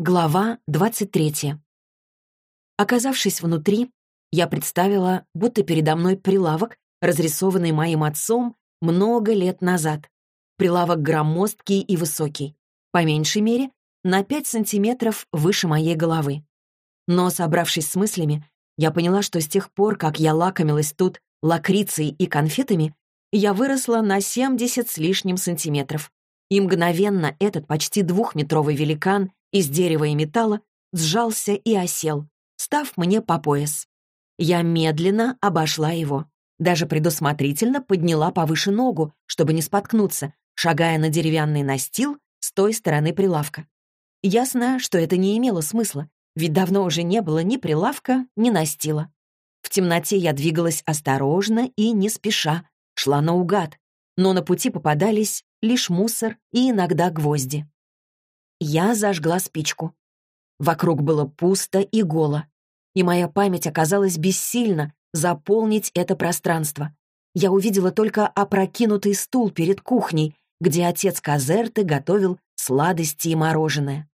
Глава 23. Оказавшись внутри, я представила, будто передо мной прилавок, разрисованный моим отцом много лет назад. Прилавок громоздкий и высокий, по меньшей мере, на 5 сантиметров выше моей головы. Но, собравшись с мыслями, я поняла, что с тех пор, как я лакомилась тут лакрицей и конфетами, я выросла на 70 с лишним сантиметров. И мгновенно этот почти двухметровый великан из дерева и металла сжался и осел, став мне по пояс. Я медленно обошла его. Даже предусмотрительно подняла повыше ногу, чтобы не споткнуться, шагая на деревянный настил с той стороны прилавка. Ясно, что это не имело смысла, ведь давно уже не было ни прилавка, ни настила. В темноте я двигалась осторожно и не спеша, шла наугад, но на пути попадались лишь мусор и иногда гвозди. Я зажгла спичку. Вокруг было пусто и голо, и моя память оказалась бессильна заполнить это пространство. Я увидела только опрокинутый стул перед кухней, где отец Казерты готовил сладости и мороженое.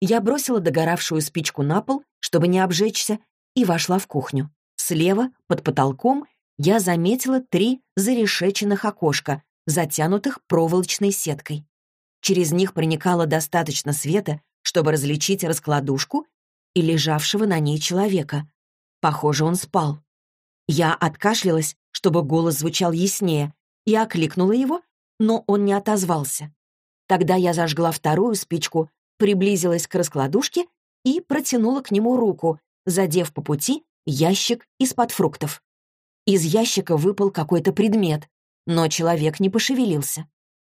Я бросила догоравшую спичку на пол, чтобы не обжечься, и вошла в кухню. Слева, под потолком, я заметила три зарешеченных окошка, затянутых проволочной сеткой. Через них проникало достаточно света, чтобы различить раскладушку и лежавшего на ней человека. Похоже, он спал. Я откашлялась, чтобы голос звучал яснее, и окликнула его, но он не отозвался. Тогда я зажгла вторую спичку, приблизилась к раскладушке и протянула к нему руку, задев по пути ящик из-под фруктов. Из ящика выпал какой-то предмет, но человек не пошевелился.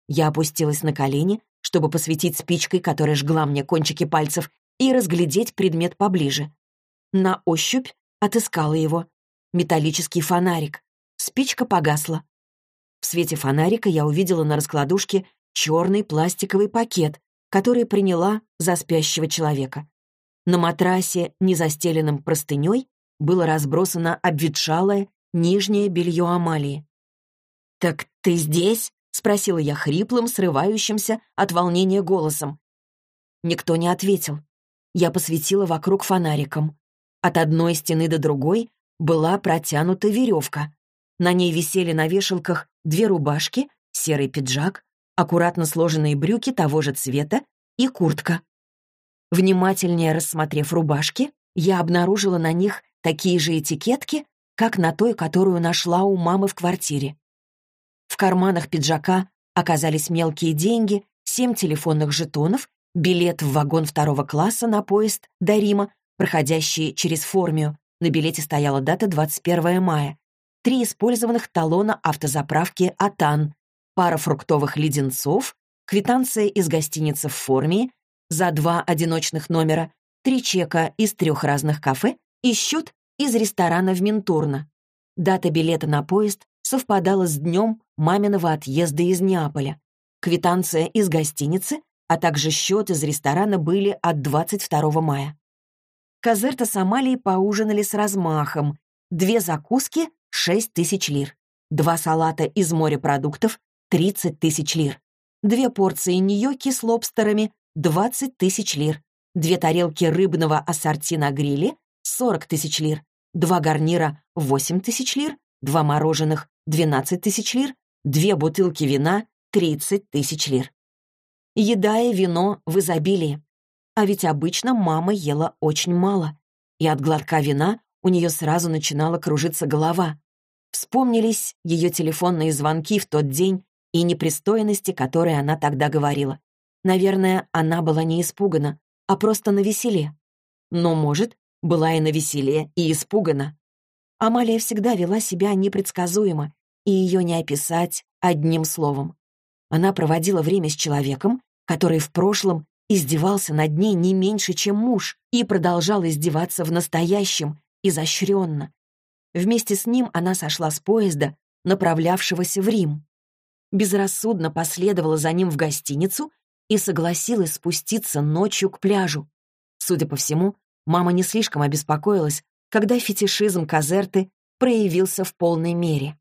Я опустилась на колени, чтобы посветить спичкой, которая жгла мне кончики пальцев, и разглядеть предмет поближе. На ощупь отыскала его. Металлический фонарик. Спичка погасла. В свете фонарика я увидела на раскладушке черный пластиковый пакет, который приняла за спящего человека. На матрасе, не застеленном простыней, было разбросано обветшалое нижнее белье Амалии. «Так ты здесь?» — спросила я хриплым, срывающимся от волнения голосом. Никто не ответил. Я посветила вокруг фонариком. От одной стены до другой была протянута веревка. На ней висели на вешалках две рубашки, серый пиджак, аккуратно сложенные брюки того же цвета и куртка. Внимательнее рассмотрев рубашки, я обнаружила на них такие же этикетки, как на той, которую нашла у мамы в квартире. В карманах пиджака оказались мелкие деньги, семь телефонных жетонов, билет в вагон второго класса на поезд до Рима, проходящий через Формию. На билете стояла дата 21 мая. Три использованных талона автозаправки «Атан», пара фруктовых леденцов, квитанция из гостиницы в Формии за два одиночных номера, три чека из трех разных кафе и счет из ресторана в Ментурно. Дата билета на поезд совпадала с днем маминого отъезда из Неаполя. Квитанция из гостиницы, а также счет из ресторана были от 22 мая. Казерта с Амалией поужинали с размахом. Две закуски — 6 тысяч лир. Два салата из морепродуктов — 30 тысяч лир. Две порции ньокки с лобстерами — 20 тысяч лир. Две тарелки рыбного ассорти на гриле — 40 тысяч лир. Два гарнира — 8 тысяч лир. Два мороженых 12 тысяч лир, две бутылки вина — 30 тысяч лир. Еда и вино в изобилии. А ведь обычно мама ела очень мало, и от глотка вина у нее сразу начинала кружиться голова. Вспомнились ее телефонные звонки в тот день и непристойности, которые она тогда говорила. Наверное, она была не испугана, а просто на веселе. Но, может, была и на веселе, и испугана. Амалия всегда вела себя непредсказуемо, и ее не описать одним словом. Она проводила время с человеком, который в прошлом издевался над ней не меньше, чем муж, и продолжал издеваться в настоящем, изощренно. Вместе с ним она сошла с поезда, направлявшегося в Рим. Безрассудно последовала за ним в гостиницу и согласилась спуститься ночью к пляжу. Судя по всему, мама не слишком обеспокоилась, когда фетишизм Казерты проявился в полной мере.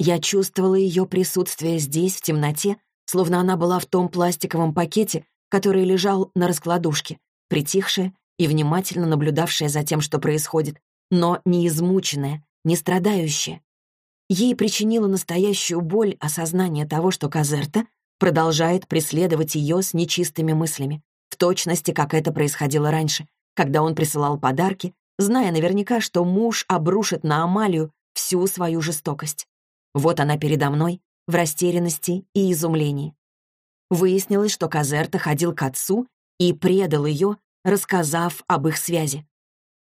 Я чувствовала ее присутствие здесь, в темноте, словно она была в том пластиковом пакете, который лежал на раскладушке, притихшая и внимательно наблюдавшая за тем, что происходит, но не измученная, не страдающая. Ей причинило настоящую боль осознание того, что Казерта продолжает преследовать ее с нечистыми мыслями, в точности, как это происходило раньше, когда он присылал подарки, зная наверняка, что муж обрушит на Амалию всю свою жестокость. Вот она передо мной, в растерянности и изумлении. Выяснилось, что Казерта ходил к отцу и предал ее, рассказав об их связи.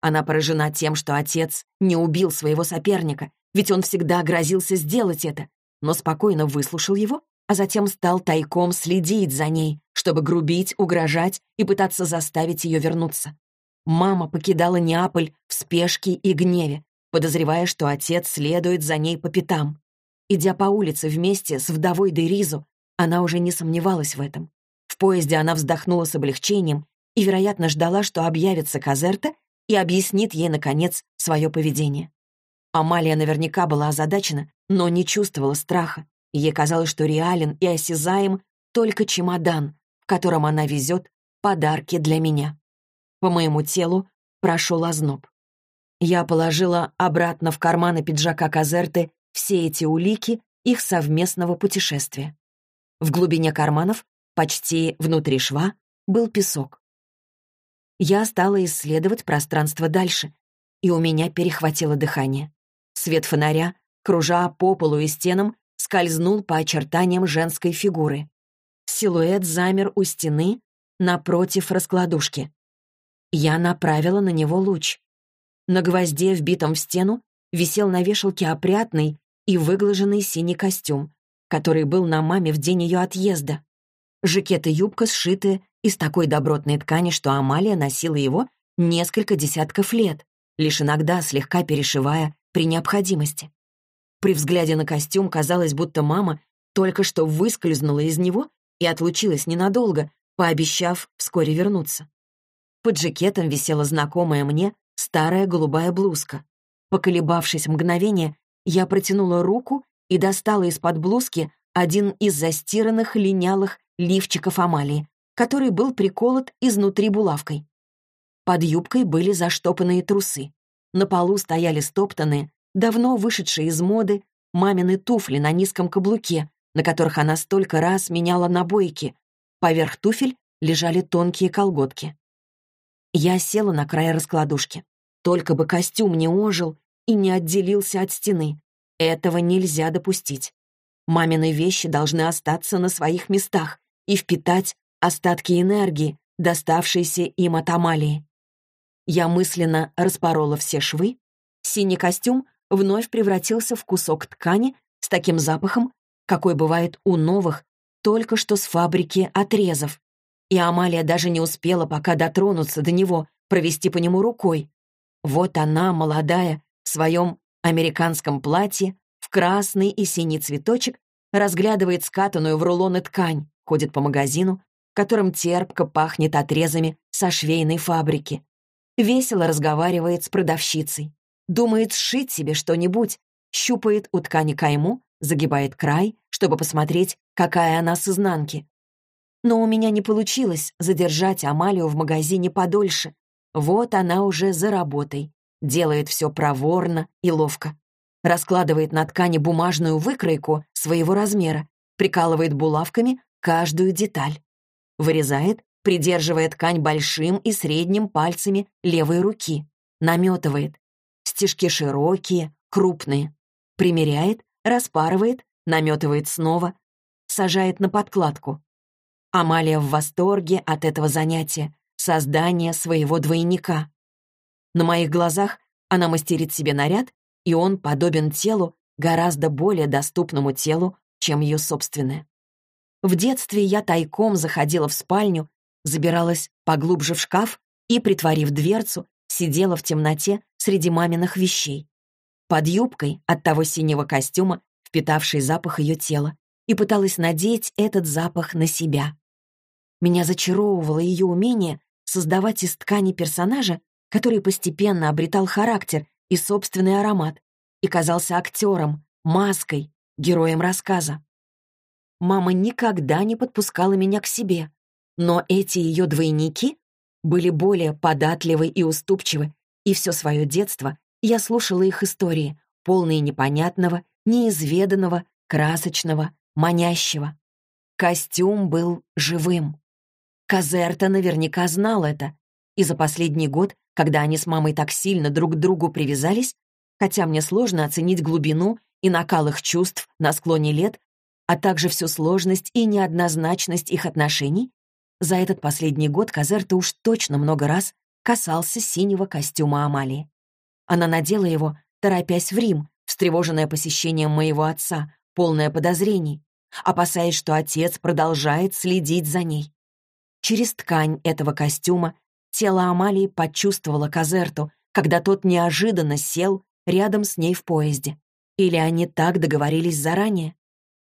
Она поражена тем, что отец не убил своего соперника, ведь он всегда грозился сделать это, но спокойно выслушал его, а затем стал тайком следить за ней, чтобы грубить, угрожать и пытаться заставить ее вернуться. Мама покидала Неаполь в спешке и гневе, подозревая, что отец следует за ней по пятам. Идя по улице вместе с вдовой Деризу, она уже не сомневалась в этом. В поезде она вздохнула с облегчением и, вероятно, ждала, что объявится Казерта и объяснит ей, наконец, свое поведение. Амалия наверняка была озадачена, но не чувствовала страха. Ей казалось, что реален и осязаем только чемодан, в котором она везет подарки для меня. По моему телу прошел озноб. Я положила обратно в карманы пиджака Казерты все эти улики их совместного путешествия. В глубине карманов, почти внутри шва, был песок. Я стала исследовать пространство дальше, и у меня перехватило дыхание. Свет фонаря, кружа по полу и стенам, скользнул по очертаниям женской фигуры. Силуэт замер у стены напротив раскладушки. Я направила на него луч. На гвозде, вбитом в стену, висел на вешалке опрятный и выглаженный синий костюм, который был на маме в день ее отъезда. Жакет и юбка сшиты из такой добротной ткани, что Амалия носила его несколько десятков лет, лишь иногда слегка перешивая при необходимости. При взгляде на костюм казалось, будто мама только что выскользнула из него и отлучилась ненадолго, пообещав вскоре вернуться. Под жакетом висела знакомая мне старая голубая блузка. Поколебавшись мгновение, я протянула руку и достала из-под блузки один из застиранных линялых лифчиков Амалии, который был приколот изнутри булавкой. Под юбкой были заштопанные трусы. На полу стояли стоптанные, давно вышедшие из моды, мамины туфли на низком каблуке, на которых она столько раз меняла набойки. Поверх туфель лежали тонкие колготки. Я села на край раскладушки. Только бы костюм не ожил и не отделился от стены. Этого нельзя допустить. Мамины вещи должны остаться на своих местах и впитать остатки энергии, доставшиеся им от Амалии. Я мысленно распорола все швы. Синий костюм вновь превратился в кусок ткани с таким запахом, какой бывает у новых, только что с фабрики отрезов. И Амалия даже не успела пока дотронуться до него, провести по нему рукой. Вот она, молодая, в своем американском платье, в красный и синий цветочек, разглядывает скатанную в рулоны ткань, ходит по магазину, в котором терпко пахнет отрезами со швейной фабрики. Весело разговаривает с продавщицей. Думает сшить себе что-нибудь. Щупает у ткани кайму, загибает край, чтобы посмотреть, какая она с изнанки. Но у меня не получилось задержать Амалию в магазине подольше. Вот она уже за работой. Делает все проворно и ловко. Раскладывает на ткани бумажную выкройку своего размера, прикалывает булавками каждую деталь. Вырезает придерживая ткань большим и средним пальцами левой руки. Наметывает. Стежки широкие, крупные. Примеряет, распарывает, наметывает снова, сажает на подкладку. Амалия в восторге от этого занятия, создания своего двойника. На моих глазах она мастерит себе наряд, и он подобен телу, гораздо более доступному телу, чем ее собственное. В детстве я тайком заходила в спальню забиралась поглубже в шкаф и, притворив дверцу, сидела в темноте среди маминых вещей. Под юбкой от того синего костюма, впитавший запах ее тела, и пыталась надеть этот запах на себя. Меня зачаровывало ее умение создавать из ткани персонажа, который постепенно обретал характер и собственный аромат, и казался актером, маской, героем рассказа. Мама никогда не подпускала меня к себе, но эти ее двойники были более податливы и уступчивы, и все свое детство я слушала их истории, полные непонятного, неизведанного, красочного, манящего. Костюм был живым. Казерта наверняка знал это, и за последний год, когда они с мамой так сильно друг к другу привязались, хотя мне сложно оценить глубину и накал их чувств на склоне лет, а также всю сложность и неоднозначность их отношений, за этот последний год Казерта уж точно много раз касался синего костюма Амалии. Она надела его, торопясь в Рим, встревоженная посещением моего отца, полная подозрений, опасаясь, что отец продолжает следить за ней. Через ткань этого костюма тело Амалии почувствовало Казерту, когда тот неожиданно сел рядом с ней в поезде. Или они так договорились заранее?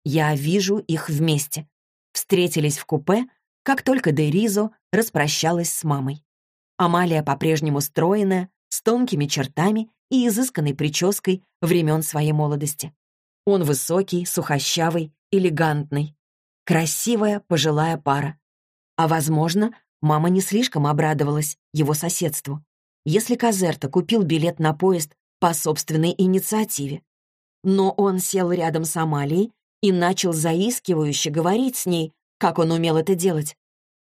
Я вижу их вместе. Встретились в купе, как только Деризо распрощалась с мамой. Амалия по-прежнему стройная, с тонкими чертами и изысканной прической времен своей молодости. Он высокий, сухощавый, элегантный. Красивая пожилая пара. А, возможно, мама не слишком обрадовалась его соседству. Если Казерта купил билет на поезд по собственной инициативе. Но он сел рядом с Амалией и начал заискивающе говорить с ней, как он умел это делать.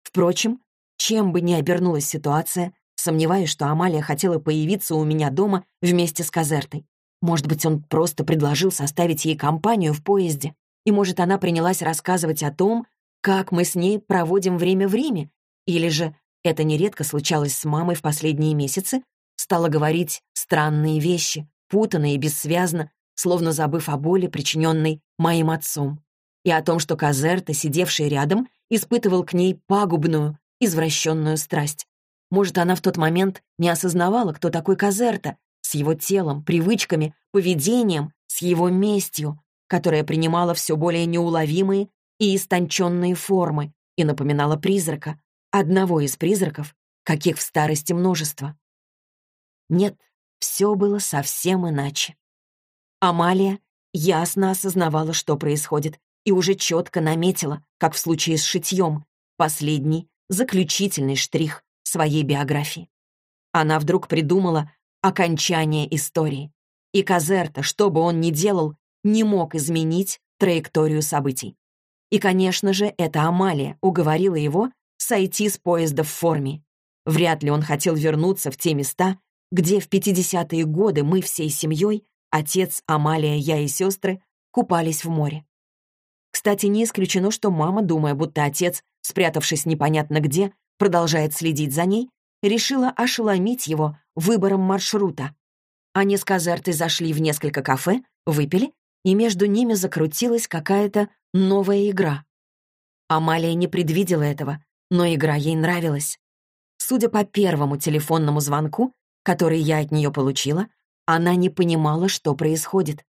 Впрочем, чем бы ни обернулась ситуация, сомневаюсь, что Амалия хотела появиться у меня дома вместе с Казертой. Может быть, он просто предложил составить ей компанию в поезде. И, может, она принялась рассказывать о том, как мы с ней проводим время в Риме. Или же, это нередко случалось с мамой в последние месяцы, стала говорить странные вещи, путанно и бессвязно, словно забыв о боли, причиненной моим отцом, и о том, что Казерта, сидевший рядом, испытывал к ней пагубную, извращенную страсть. Может, она в тот момент не осознавала, кто такой Казерта, с его телом, привычками, поведением, с его местью, которая принимала все более неуловимые и истонченные формы и напоминала призрака, одного из призраков, каких в старости множество. Нет, все было совсем иначе. Амалия ясно осознавала, что происходит, и уже четко наметила, как в случае с шитьем, последний, заключительный штрих своей биографии. Она вдруг придумала окончание истории. И Казерта, что бы он ни делал, не мог изменить траекторию событий. И, конечно же, эта Амалия уговорила его сойти с поезда в форме. Вряд ли он хотел вернуться в те места, где в 50-е годы мы всей семьей, отец, Амалия, я и сестры, купались в море. Кстати, не исключено, что мама, думая, будто отец, спрятавшись непонятно где, продолжает следить за ней, решила ошеломить его выбором маршрута. Они с Казертой зашли в несколько кафе, выпили и между ними закрутилась какая-то новая игра. Амалия не предвидела этого, но игра ей нравилась. Судя по первому телефонному звонку, который я от нее получила, она не понимала, что происходит.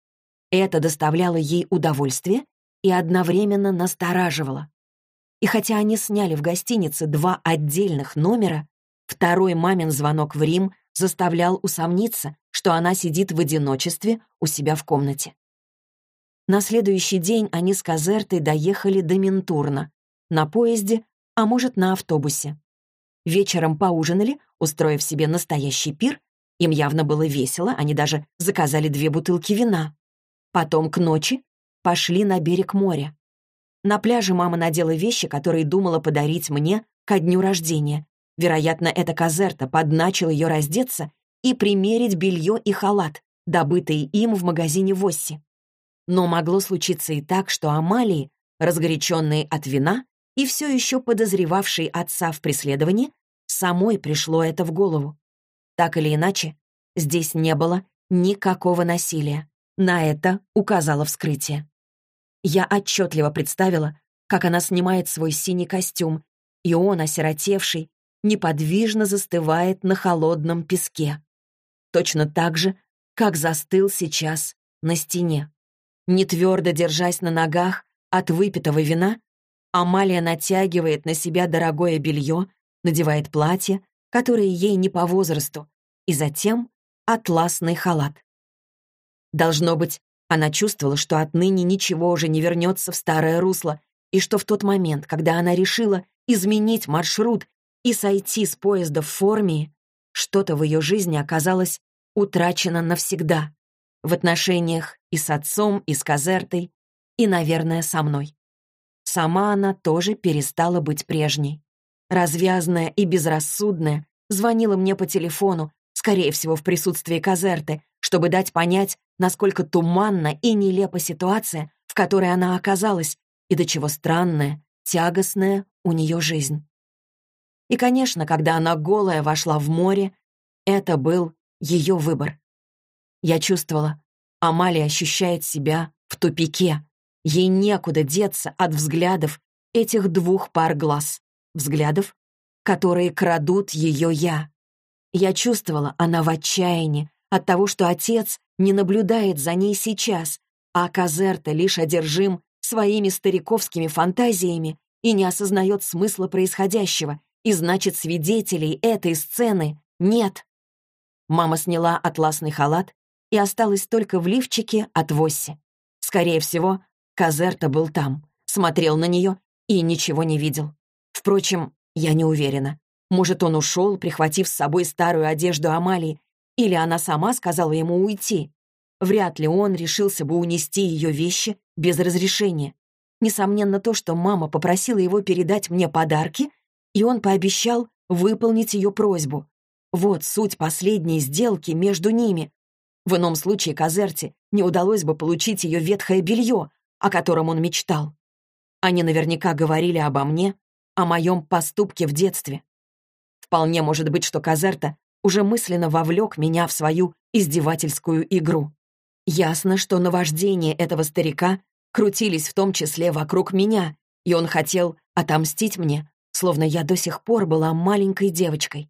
Это доставляло ей удовольствие и одновременно настораживало. И хотя они сняли в гостинице два отдельных номера, второй мамин звонок в Рим заставлял усомниться, что она сидит в одиночестве у себя в комнате. На следующий день они с Казертой доехали до Ментурна. На поезде, а может, на автобусе. Вечером поужинали, устроив себе настоящий пир. Им явно было весело, они даже заказали две бутылки вина. Потом к ночи пошли на берег моря. На пляже мама надела вещи, которые думала подарить мне ко дню рождения. Вероятно, эта Казерта подначила ее раздеться и примерить белье и халат, добытые им в магазине Восси. Но могло случиться и так, что Амалии, разгоряченной от вина и все еще подозревавшей отца в преследовании, самой пришло это в голову. Так или иначе, здесь не было никакого насилия. На это указало вскрытие. Я отчетливо представила, как она снимает свой синий костюм, и он, осиротевший, неподвижно застывает на холодном песке. Точно так же, как застыл сейчас на стене. Не твердо держась на ногах от выпитого вина, Амалия натягивает на себя дорогое белье, надевает платье, которое ей не по возрасту, и затем атласный халат. Должно быть, она чувствовала, что отныне ничего уже не вернется в старое русло, и что в тот момент, когда она решила изменить маршрут и сойти с поезда в форме, что-то в ее жизни оказалось утрачено навсегда. В отношениях и с отцом, и с Казертой, и, наверное, со мной. Сама она тоже перестала быть прежней. Развязная и безрассудная, звонила мне по телефону, скорее всего, в присутствии Казерты, чтобы дать понять, насколько туманна и нелепа ситуация, в которой она оказалась, и до чего странная, тягостная у нее жизнь. И, конечно, когда она голая вошла в море, это был ее выбор. Я чувствовала, Амалия ощущает себя в тупике. Ей некуда деться от взглядов этих двух пар глаз. Взглядов, которые крадут ее «я». Я чувствовала, она в отчаянии от того, что отец не наблюдает за ней сейчас, а Казерта лишь одержим своими стариковскими фантазиями и не осознает смысла происходящего, и значит, свидетелей этой сцены нет. Мама сняла атласный халат и осталась только в лифчике от Восси. Скорее всего, Казерта был там, смотрел на нее и ничего не видел. Впрочем, я не уверена. Может, он ушел, прихватив с собой старую одежду Амалии, или она сама сказала ему уйти. Вряд ли он решился бы унести ее вещи без разрешения. Несомненно, то, что мама попросила его передать мне подарки, и он пообещал выполнить ее просьбу. Вот суть последней сделки между ними. В ином случае Казерти не удалось бы получить ее ветхое белье, о котором он мечтал. Они наверняка говорили обо мне, о моем поступке в детстве. Вполне может быть, что Казерта уже мысленно вовлек меня в свою издевательскую игру. Ясно, что наваждения этого старика крутились в том числе вокруг меня, и он хотел отомстить мне, словно я до сих пор была маленькой девочкой.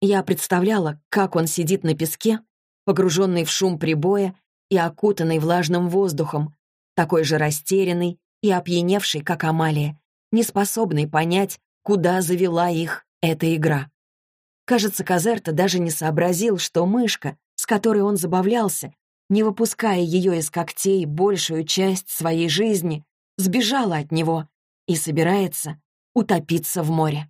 Я представляла, как он сидит на песке, погруженный в шум прибоя и окутанный влажным воздухом, такой же растерянный и опьяневший, как Амалия, неспособный понять, куда завела их эта игра. Кажется, Казерта даже не сообразил, что мышка, с которой он забавлялся, не выпуская ее из когтей большую часть своей жизни, сбежала от него и собирается утопиться в море.